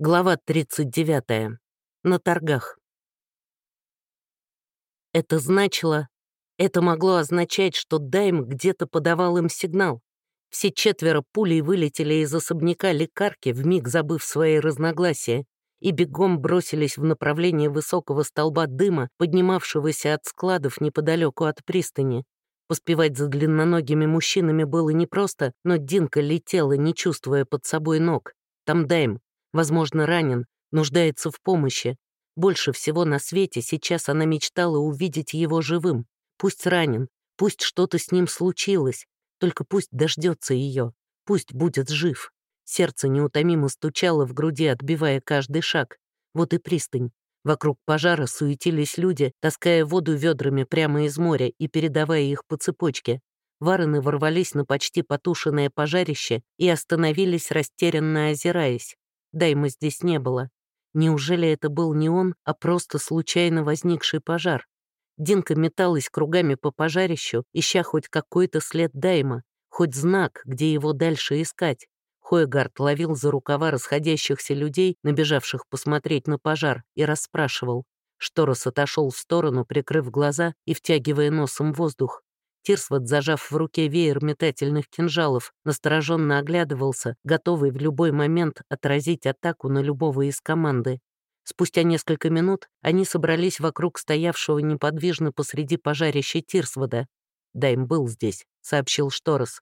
Глава 39. На торгах. Это значило, это могло означать, что Дайм где-то подавал им сигнал. Все четверо пулей вылетели из особняка лекарки, вмиг забыв свои разногласия, и бегом бросились в направлении высокого столба дыма, поднимавшегося от складов неподалеку от пристани. Поспевать за длинноногими мужчинами было непросто, но Динка летела, не чувствуя под собой ног. Там Дайм, возможно, ранен, нуждается в помощи. Больше всего на свете сейчас она мечтала увидеть его живым. Пусть ранен, пусть что-то с ним случилось, только пусть дождется ее, пусть будет жив. Сердце неутомимо стучало в груди, отбивая каждый шаг. Вот и пристань. Вокруг пожара суетились люди, таская воду ведрами прямо из моря и передавая их по цепочке. Варены ворвались на почти потушенное пожарище и остановились, растерянно озираясь. Дайма здесь не было. Неужели это был не он, а просто случайно возникший пожар? Динка металась кругами по пожарищу, ища хоть какой-то след Дайма, хоть знак, где его дальше искать. Хойгард ловил за рукава расходящихся людей, набежавших посмотреть на пожар, и расспрашивал. Шторос отошел в сторону, прикрыв глаза и втягивая носом воздух. Тирсвот, зажав в руке веер метательных кинжалов, настороженно оглядывался, готовый в любой момент отразить атаку на любого из команды. Спустя несколько минут они собрались вокруг стоявшего неподвижно посреди пожарища Тирсвода. «Дайм был здесь», — сообщил Шторос.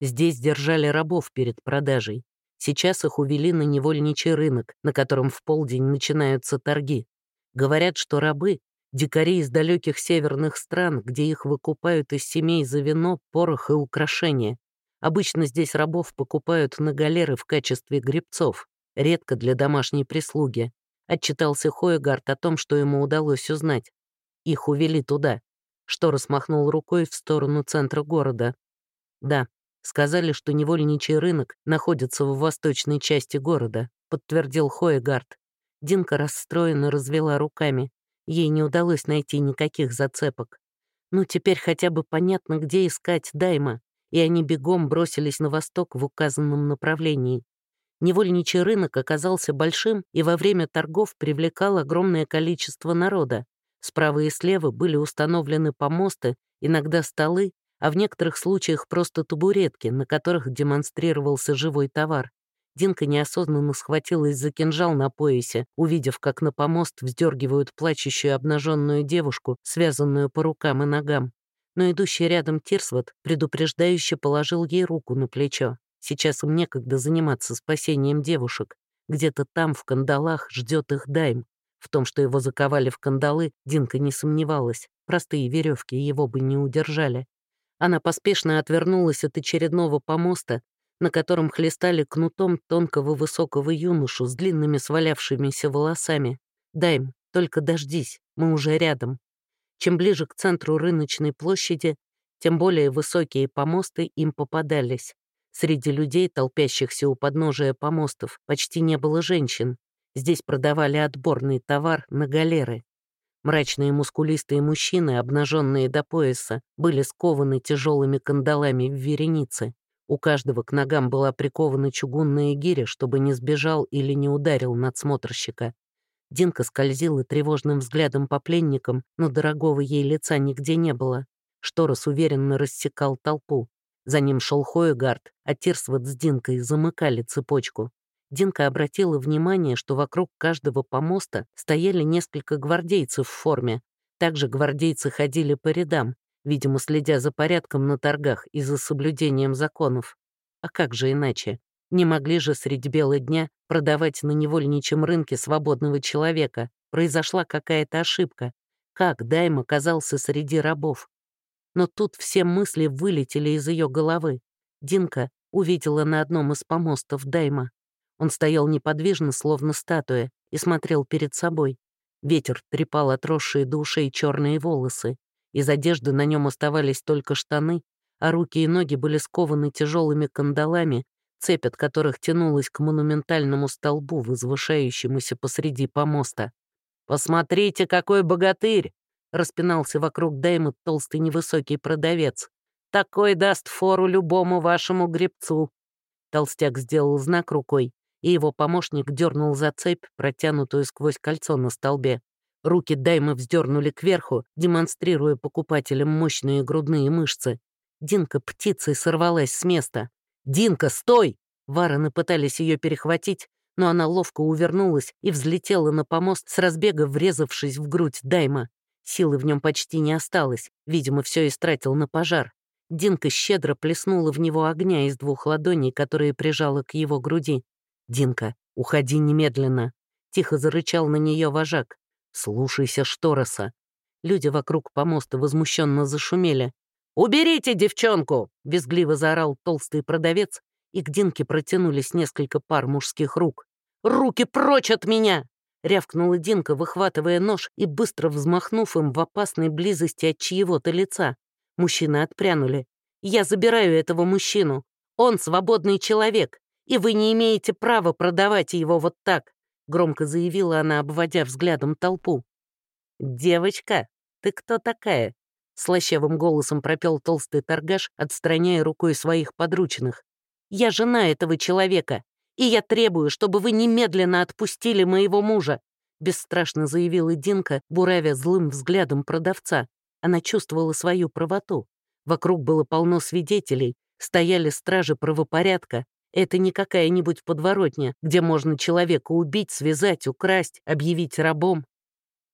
«Здесь держали рабов перед продажей. Сейчас их увели на невольничий рынок, на котором в полдень начинаются торги. Говорят, что рабы Дикари из далеких северных стран, где их выкупают из семей за вино, порох и украшения. Обычно здесь рабов покупают на галеры в качестве гребцов, редко для домашней прислуги. Отчитался Хоегард о том, что ему удалось узнать. Их увели туда. Что рассмахнул рукой в сторону центра города. Да, сказали, что невольничий рынок находится в восточной части города, подтвердил Хоегард. Динка расстроенно развела руками. Ей не удалось найти никаких зацепок. Ну, теперь хотя бы понятно, где искать Дайма, и они бегом бросились на восток в указанном направлении. Невольничий рынок оказался большим и во время торгов привлекал огромное количество народа. Справа и слева были установлены помосты, иногда столы, а в некоторых случаях просто табуретки, на которых демонстрировался живой товар. Динка неосознанно схватилась за кинжал на поясе, увидев, как на помост вздергивают плачущую обнаженную девушку, связанную по рукам и ногам. Но идущий рядом Тирсвот предупреждающе положил ей руку на плечо. Сейчас им некогда заниматься спасением девушек. Где-то там, в кандалах, ждет их Дайм. В том, что его заковали в кандалы, Динка не сомневалась. Простые веревки его бы не удержали. Она поспешно отвернулась от очередного помоста на котором хлестали кнутом тонкого высокого юношу с длинными свалявшимися волосами. «Дайм, только дождись, мы уже рядом». Чем ближе к центру рыночной площади, тем более высокие помосты им попадались. Среди людей, толпящихся у подножия помостов, почти не было женщин. Здесь продавали отборный товар на галеры. Мрачные мускулистые мужчины, обнаженные до пояса, были скованы тяжелыми кандалами в веренице. У каждого к ногам была прикована чугунная гиря, чтобы не сбежал или не ударил надсмотрщика. Динка скользила тревожным взглядом по пленникам, но дорогого ей лица нигде не было. Шторос уверенно рассекал толпу. За ним шел Хоегард, а Тирсвот с Динкой замыкали цепочку. Динка обратила внимание, что вокруг каждого помоста стояли несколько гвардейцев в форме. Также гвардейцы ходили по рядам, видимо, следя за порядком на торгах и за соблюдением законов. А как же иначе? Не могли же средь бела дня продавать на невольничьем рынке свободного человека. Произошла какая-то ошибка. Как Дайм оказался среди рабов? Но тут все мысли вылетели из ее головы. Динка увидела на одном из помостов Дайма. Он стоял неподвижно, словно статуя, и смотрел перед собой. Ветер трепал отросшие до ушей черные волосы. Из одежды на нем оставались только штаны, а руки и ноги были скованы тяжелыми кандалами, цепь от которых тянулась к монументальному столбу, возвышающемуся посреди помоста. «Посмотрите, какой богатырь!» — распинался вокруг Дэйма толстый невысокий продавец. «Такой даст фору любому вашему гребцу!» Толстяк сделал знак рукой, и его помощник дернул за цепь, протянутую сквозь кольцо на столбе. Руки Даймы вздернули кверху, демонстрируя покупателям мощные грудные мышцы. Динка птицей сорвалась с места. «Динка, стой!» Варены пытались ее перехватить, но она ловко увернулась и взлетела на помост с разбега, врезавшись в грудь Дайма. Силы в нем почти не осталось, видимо, все истратил на пожар. Динка щедро плеснула в него огня из двух ладоней, которые прижала к его груди. «Динка, уходи немедленно!» Тихо зарычал на нее вожак. «Слушайся Штороса!» Люди вокруг помоста возмущенно зашумели. «Уберите девчонку!» — визгливо заорал толстый продавец, и к Динке протянулись несколько пар мужских рук. «Руки прочь от меня!» — рявкнула Динка, выхватывая нож и быстро взмахнув им в опасной близости от чьего-то лица. Мужчины отпрянули. «Я забираю этого мужчину. Он свободный человек, и вы не имеете права продавать его вот так», — громко заявила она, обводя взглядом толпу. «Девочка, ты кто такая?» — слащавым голосом пропел толстый торгаш, отстраняя рукой своих подручных. «Я жена этого человека, и я требую, чтобы вы немедленно отпустили моего мужа», — бесстрашно заявила Динка, буравя злым взглядом продавца. Она чувствовала свою правоту. Вокруг было полно свидетелей, стояли стражи правопорядка. Это не какая-нибудь подворотня, где можно человека убить, связать, украсть, объявить рабом.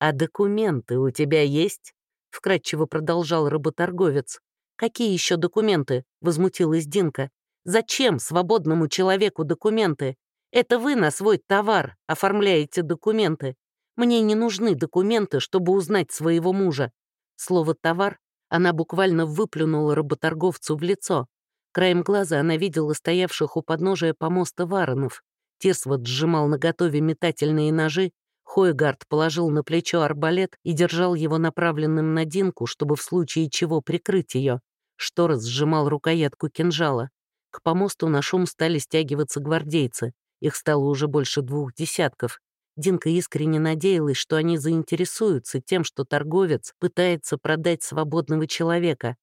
«А документы у тебя есть?» — вкратчиво продолжал работорговец. «Какие еще документы?» — возмутилась Динка. «Зачем свободному человеку документы? Это вы на свой товар оформляете документы. Мне не нужны документы, чтобы узнать своего мужа. Слово «товар» она буквально выплюнула работорговцу в лицо. Краем глаза она видела стоявших у подножия помоста варонов. Тирсвот сжимал наготове метательные ножи, Хойгард положил на плечо арбалет и держал его направленным на Динку, чтобы в случае чего прикрыть ее. Шторос сжимал рукоятку кинжала. К помосту на шум стали стягиваться гвардейцы. Их стало уже больше двух десятков. Динка искренне надеялась, что они заинтересуются тем, что торговец пытается продать свободного человека.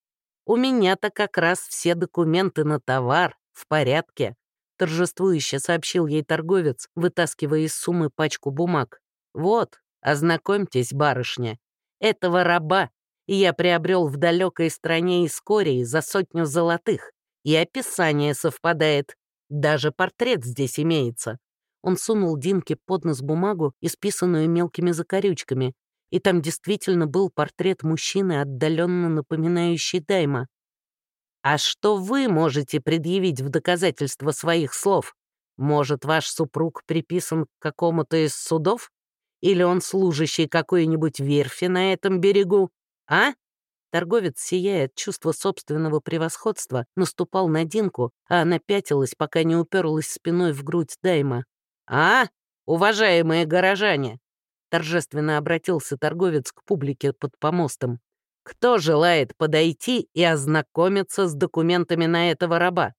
«У меня-то как раз все документы на товар в порядке», торжествующе сообщил ей торговец, вытаскивая из суммы пачку бумаг. «Вот, ознакомьтесь, барышня, этого раба я приобрел в далекой стране Искории за сотню золотых, и описание совпадает, даже портрет здесь имеется. Он сунул Динке под нос бумагу, исписанную мелкими закорючками, и там действительно был портрет мужчины, отдаленно напоминающий Дайма. «А что вы можете предъявить в доказательство своих слов? Может, ваш супруг приписан к какому-то из судов? Или он служащий какой-нибудь верфи на этом берегу? А?» Торговец, сияя от чувства собственного превосходства, наступал на Динку, а она пятилась, пока не уперлась спиной в грудь Дайма. «А, уважаемые горожане!» Торжественно обратился торговец к публике под помостом. «Кто желает подойти и ознакомиться с документами на этого раба?»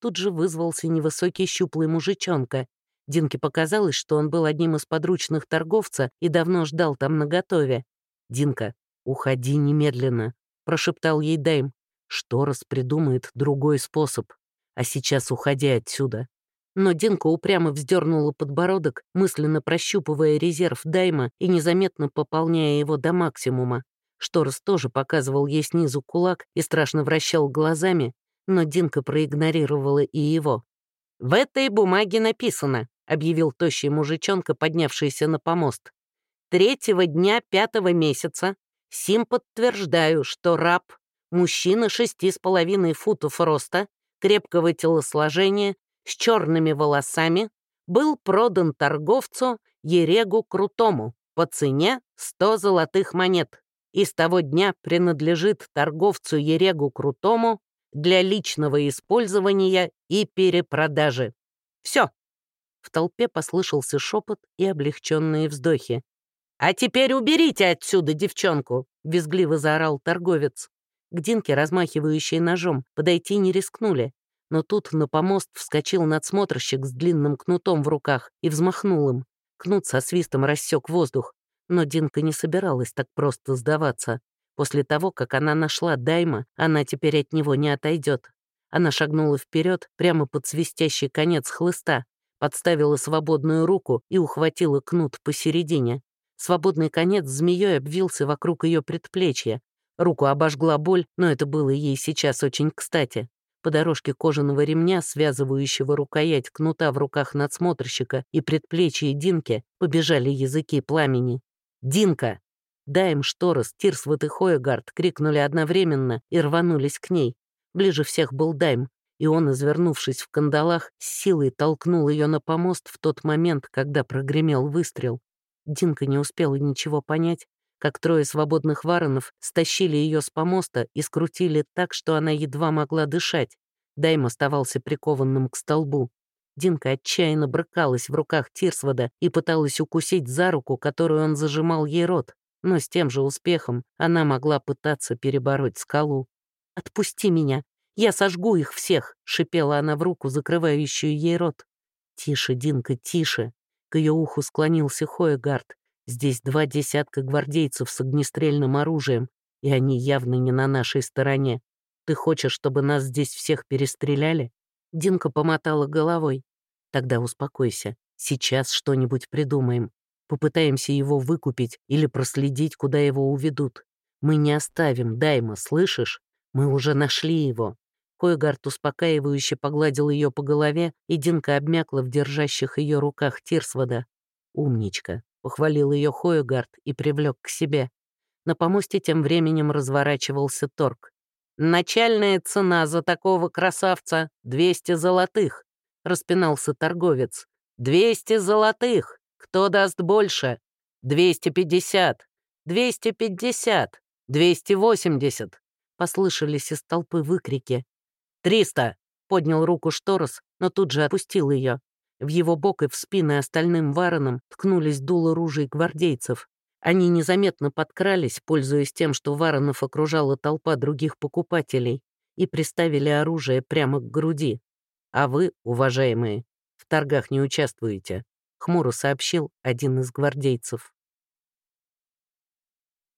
Тут же вызвался невысокий щуплый мужичонка. Динке показалось, что он был одним из подручных торговца и давно ждал там наготове. «Динка, уходи немедленно», — прошептал ей Дайм. «Шторос придумает другой способ. А сейчас уходи отсюда. Но Динка упрямо вздернула подбородок, мысленно прощупывая резерв Дайма и незаметно пополняя его до максимума. Шторос тоже показывал ей снизу кулак и страшно вращал глазами, но Динка проигнорировала и его. «В этой бумаге написано», — объявил тощий мужичонка, поднявшийся на помост. «Третьего дня пятого месяца сим подтверждаю, что раб, мужчина шести с половиной футов роста, крепкого телосложения, с черными волосами был продан торговцу Ерегу Крутому по цене 100 золотых монет и с того дня принадлежит торговцу Ерегу Крутому для личного использования и перепродажи. Все. В толпе послышался шепот и облегченные вздохи. «А теперь уберите отсюда девчонку!» — визгливо заорал торговец. К Динке, размахивающей ножом, подойти не рискнули. Но тут на помост вскочил надсмотрщик с длинным кнутом в руках и взмахнул им. Кнут со свистом рассек воздух. Но Динка не собиралась так просто сдаваться. После того, как она нашла Дайма, она теперь от него не отойдет. Она шагнула вперед, прямо под свистящий конец хлыста, подставила свободную руку и ухватила кнут посередине. Свободный конец змеей обвился вокруг ее предплечья. Руку обожгла боль, но это было ей сейчас очень кстати. По дорожке кожаного ремня, связывающего рукоять кнута в руках надсмотрщика и предплечье Динки, побежали языки пламени. «Динка!» Дайм, Шторос, Тирсвот и Хоегард крикнули одновременно и рванулись к ней. Ближе всех был Дайм, и он, извернувшись в кандалах, с силой толкнул ее на помост в тот момент, когда прогремел выстрел. Динка не успела ничего понять, как трое свободных варонов стащили ее с помоста и скрутили так, что она едва могла дышать. Дайм оставался прикованным к столбу. Динка отчаянно брыкалась в руках Тирсвода и пыталась укусить за руку, которую он зажимал ей рот, но с тем же успехом она могла пытаться перебороть скалу. «Отпусти меня! Я сожгу их всех!» — шипела она в руку, закрывающую ей рот. «Тише, Динка, тише!» К ее уху склонился Хоегард. Здесь два десятка гвардейцев с огнестрельным оружием, и они явно не на нашей стороне. Ты хочешь, чтобы нас здесь всех перестреляли?» Динка помотала головой. «Тогда успокойся. Сейчас что-нибудь придумаем. Попытаемся его выкупить или проследить, куда его уведут. Мы не оставим Дайма, слышишь? Мы уже нашли его». Койгард успокаивающе погладил ее по голове, и Динка обмякла в держащих ее руках Тирсвода. «Умничка. — похвалил ее Хоегард и привлек к себе. На помосте тем временем разворачивался торг. «Начальная цена за такого красавца — 200 золотых», — распинался торговец. «200 золотых! Кто даст больше? 250! 250! 280!» Послышались из толпы выкрики. «Триста!» — поднял руку Шторос, но тут же опустил ее. В его бок и в спины остальным варонам ткнулись дуло ружей гвардейцев. Они незаметно подкрались, пользуясь тем, что варонов окружала толпа других покупателей, и приставили оружие прямо к груди. «А вы, уважаемые, в торгах не участвуете», — хмуро сообщил один из гвардейцев.